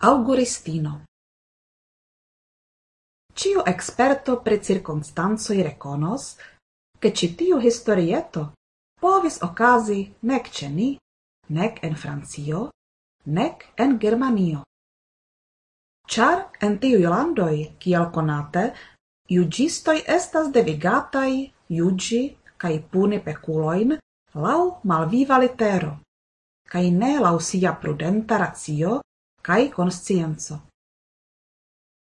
auguristino. Ciu experto pre circunstansoi reconos, che citiu historieto povis ocasi nec ce ni, nec en Francio, nec en Germanio. Char en tiu landoi, kiel conate, iugistoi estas devigatai iugi cae puni peculoin lau malviva litero, cae ne lau sia prudenta ratio, cae conscienzo.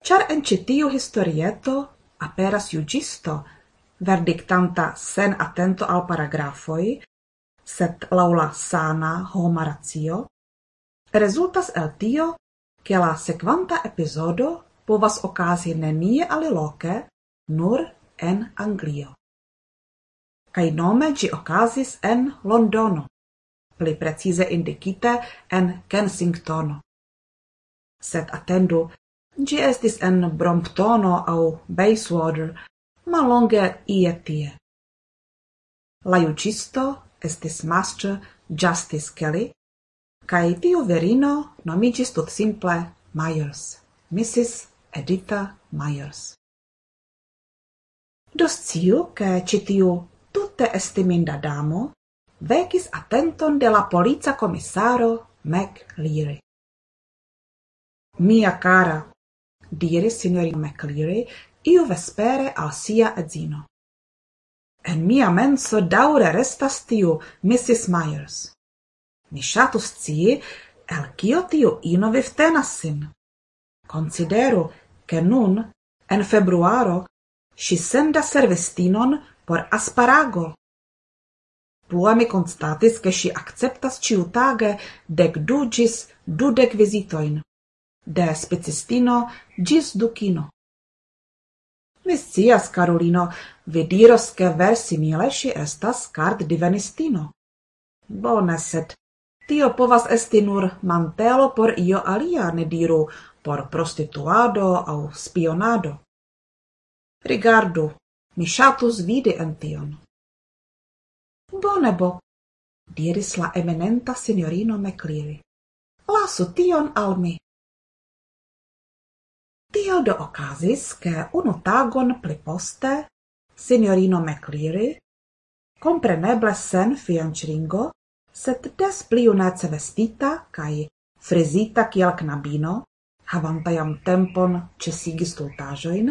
Char en citiu historieto aperas iugisto, verdictanta sen attento al paragrafoi, set laula sana homa ratio, resultas el tio, che la sequanta episodo povas ocasi nenie aliloke, nur en Anglio. Cai nome gi okazis en Londono, pli precize indicite en Kensingtono sed attendu, gi estis en Bromptono au Bayswater, ma longe ie tie. La iucisto estis master Justice Kelly, cae tiu verino nomigis tut simple Myers, Mrs. Editha Myers. Dos ciu, che citiu tutte estiminda damo vecis attenton de la poliza comissaro McLeary mia cara, diris signorina MacAleary, iu vespere al sia edzino. En mia menso daure restas tiu Mrs. Myers. Mi shatus scii, el cio tiu ino viftenas sin. Consideru, che nun, en februaro, si senda servistinon por asparago. Pua mi constatis che si acceptas ciutage dec du gis dudec visitoin de specistino gis ducino. Messias, Carolino, vi diros che versimile si estas card divenistino. Bone, sed tio povas esti nur mantelo por io alia, ne diru, por prostituado au spionado. Rigardu, mi shatus vidi en tion. Bone, bo, diris la eminenta signorino Mecliri. Lasu tion al mi. Tio do occasis, che unu tagon pli poste, signorino Mecliri, compreneble sen fianĉringo, sed des pli unece vestita cae frizita kiel knabino, havanta jam tempon cesigi stultaĵojn,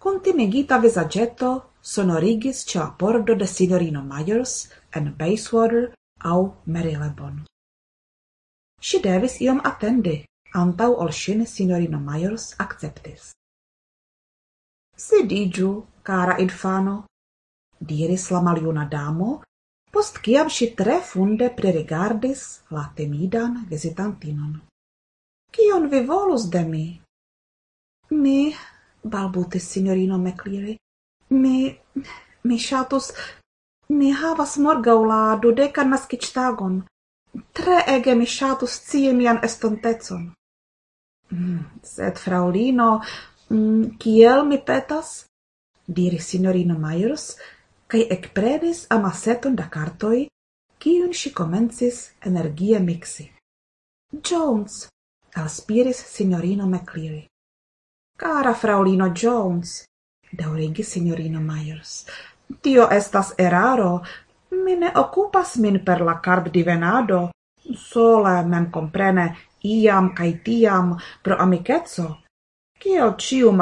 kun timigita vizaĝeto sonorigis ce la pordo de signorino Myers en Bayswater au Marylebone. Si devis iom attendi, antau ol sin signorino Majors acceptis. Sidiĝu, cara infano, diris la maljuna damo, post kiam ŝi tre funde prerigardis la temidan vizitantinon. Kion vi volus de mi? Mi, balbutis signorino Mekliri, mi, mi ŝatus, mi havas morgaŭ la dudekan naskiĝtagon. Tre ege mi ŝatus scii mian estontecon. Sed, fraulino, mm, kiel mi petas? diris signorino Myers, cae ekprenis amaseton da cartoi, kiun si comencis energie mixi. Jones, aspiris signorino McCleary. Cara fraulino Jones, daurigi signorino Myers, tio estas eraro, mi ne okupas min per la card divenado, sole mem comprene iam cae tiam pro amikeco, kiel ciu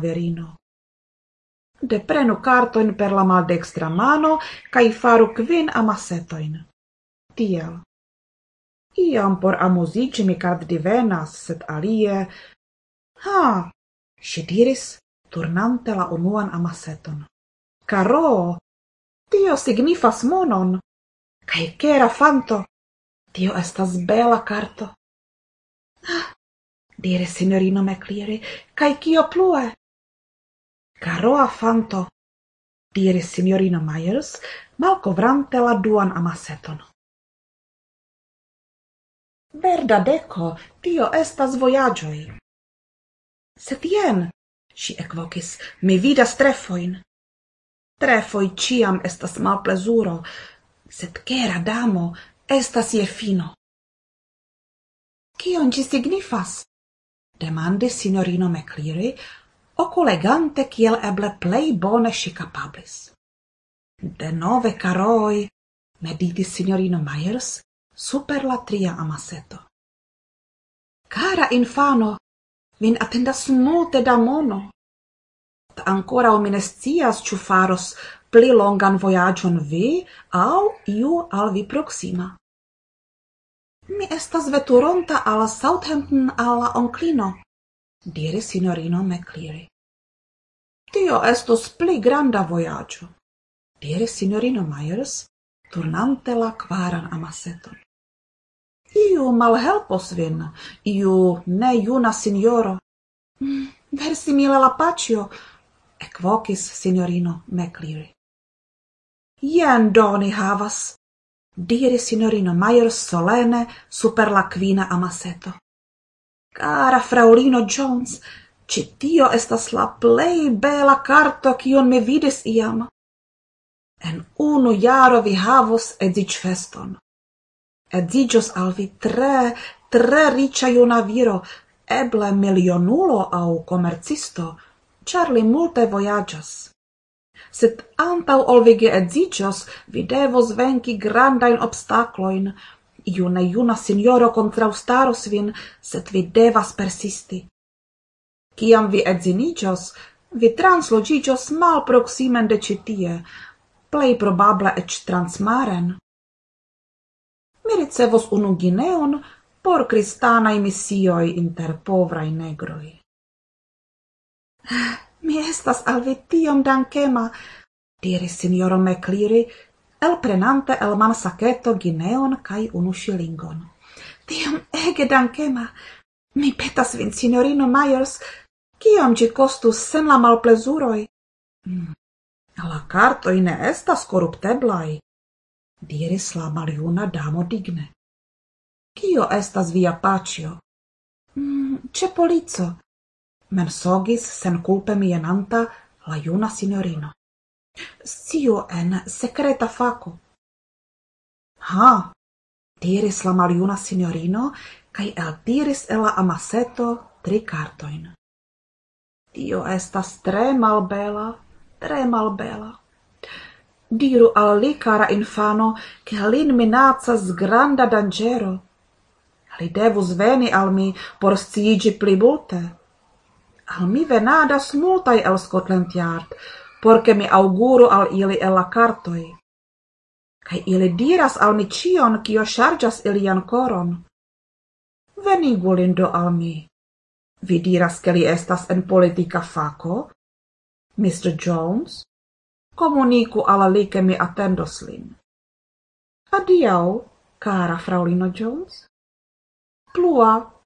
verino. De Deprenu cartoin per la maldextra mano cae faru quin amasetoin. Tiel. Iam por amusici mi kartdivenas, sed alie... Ha! Si diris, turnante la unuan amaseton. Caro! Tio signifas monon! Cae cera fanto! Tio estas bela karto! dire signorino Meclieri, cae cio plue? Caro afanto, dire signorino Myers, mal covrante la duan amaseton. Verda deco, tio estas voyagioi. Set jen, si equocis, mi vidas trefoin. Trefoi ciam estas malplesuro, sed cera damo, estas je fino. Kion ci signifas? demandis signorino Mekliri, oculegante kiel eble plei bone si capablis. De nove caroi, meditis signorino Myers super la tria amaseto. Cara infano, vin attendas multe da mono. Ancora mi ne scias faros pli longan voyagion vi au iu al vi proxima. Mi estas veturonta al Southampton alla onclino, diris signorino Mecliri. Tio estos pli granda vojaĝo, diris signorino Myers, turnante la kvaran amaseton. Iu malhelpos vin, iu ne juna signoro. Mm, versimile la pacio, equocis signorino Mecliri. Jen doni havas, diris signorino Maier solene super la quina amaseto. Cara fraulino Jones, citio estas la plei bela carto kion me vidis iam. En unu jaro vi havos edic feston. Edigios al vi tre, tre ricia iuna viro, eble milionulo au comercisto, char li multe voyagas sed antau ol vi vi devos venci grandain obstacloin. Iuna iuna signoro contraustaros vin, sed vi devas persisti. Ciam vi edzinicios, vi translogicios mal proximen de citie, plei probable ec transmaren. Mi ricevos unu gineon por cristanae missioi inter povrai negroi mi estas al vi tiom dankema, diris signoro el prenante el mansaketo gineon cae unu shilingon. Tiom ege dankema, mi petas vin, signorino Myers, kiom ci costus sen la malplezuroi? Mm. La cartoi ne estas corrupteblai, diris la maliuna damo digne. Kio estas via pacio? Mm, ce polico, mensogis senkulpe mienanta la iuna signorino. Sio en secreta faco. Ha! diris la maljuna signorino, kaj eltiris el la amaseto tri cartoin. Tio estas tre malbela, tre malbela. Diru al li, cara infano, che lin minacas granda dangero. Li devus veni al mi por sciigi pli multe al mi venadas multaj el Scotland Yard, porce mi auguro al ili el la cartoi. Cai ili diras al mi cion, kio chargas ilian koron. Venigu lindo al mi. Vi diras, che li estas en politica faco? Mr. Jones? Comunicu ala li, che mi attendos lin. Adiau, cara fraulino Jones. Plua